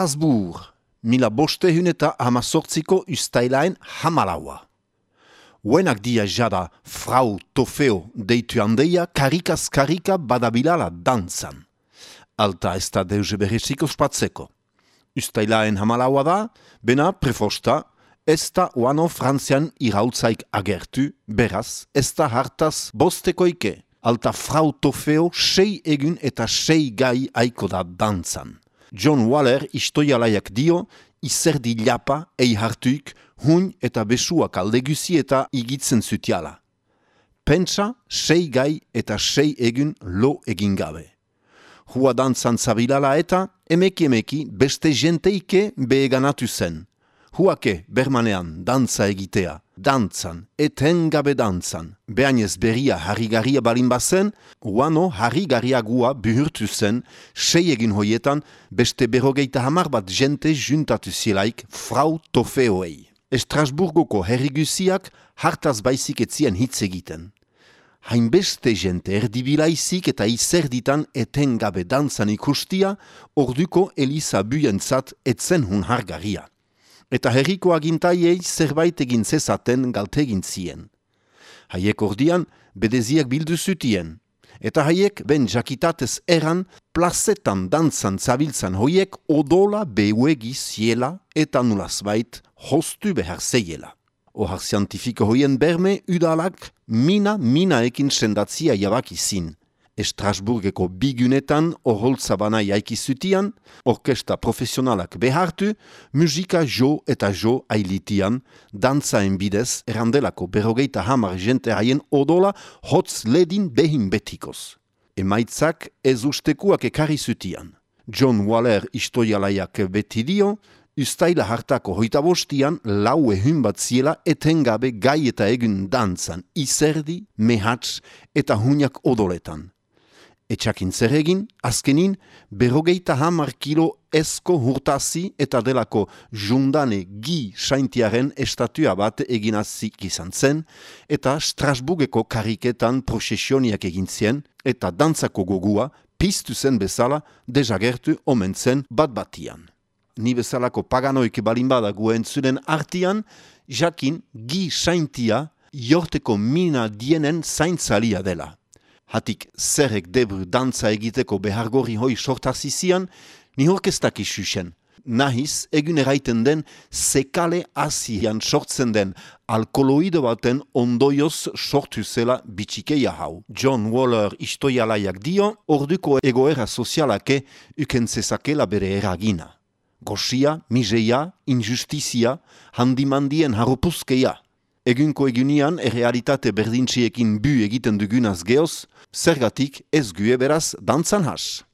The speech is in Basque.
Strasbourg, mila bostehun eta hamazortziko ustailaen hamalaua. Uenak dia jada frau tofeo deitu handeia karikaz karika badabilala dantzan. Alta ez da deuze berriziko spatzeko. Ustailaen hamalaua da, bena prefosta, ez da uano frantzian irautzaik agertu, beraz, ez da hartaz bostekoike. Alta frau tofeo sei egun eta sei gai aiko da dantzan. John Waller istoialaiak dio, izerdi lapa, ei hartuik, hun eta besuak aldeguzi eta igitzen zutiala. Pentsa, sei gai eta sei egun lo egin gabe. Hua dantzan zabilala eta, emeki emeki, beste jenteike beheganatu zen. Huake, bermanean, dantza egitea, dantzan, etengabe dantzan. Behainez berria harrigarria balin bazen, uano harrigariagua buhurtu zen, sei egin hoietan, beste berrogeita hamar bat jente juntatu zilaik frau tofeoei. Estrasburgoko herrigusiak hartaz baizik etzien hitz egiten. Hainbeste jente erdibilaizik eta izerditan etengabe dantzan ikustia, orduko Elisa buientzat etzen hun hargaria eta herriko agintaiei zerbait egin zezaten galtegin zien. Haiek ordian, bedeziak bildu zutien, eta haiek ben jakitatez eran plazetan dantzan zabiltzan hoiek odola beuegi ziela eta nulazbait hostu behar zeiela. Ohar zientifiko hoien berme udalak mina-mina ekin sendatzia jabakizin, Estrasburgeko bigunetan oholtza bana jaikizutian, orkesta profesionalak behartu, musika jo eta jo ailitian, dantzaen bidez erandelako berrogeita hamar jente haien odola hotz ledin behin betikoz. Emaitzak ez ustekuak ekarri zutian. John Waller istoialaiak beti dio, ustaila hartako hoita bostian lau ehun bat ziela etengabe gai eta egun dantzan, izerdi, mehatz eta huniak odoletan. Etxakin zer egin, azkenin, berrogeita hamar kilo esko hurtazi eta delako jundane gi saintiaren estatua bat eginazik izan zen, eta Strasburgeko kariketan prosesioniak egin zien, eta dantzako gogua piztu zen bezala dezagertu omen zen bat batian. Ni bezalako paganoik balin bada guen zuen artian, jakin gi saintia jorteko mina dienen zaintzalia dela hatik zerrek debru dantza egiteko behargori hoi sortazizian, ni horkestak isusen. Nahiz, egun eraiten den, sekale asian sortzen den alkoloide baten ondoioz sortu zela bitxikeia hau. John Waller istoialaiak dio, orduko egoera sozialake ukentzezakela bere eragina. Gosia, miseia, injustizia, handimandien harupuzkeia. Egunko egunian errealitate berdintziekin bu egiten dugunaz geoz, zergatik ez gue beraz dantzan has.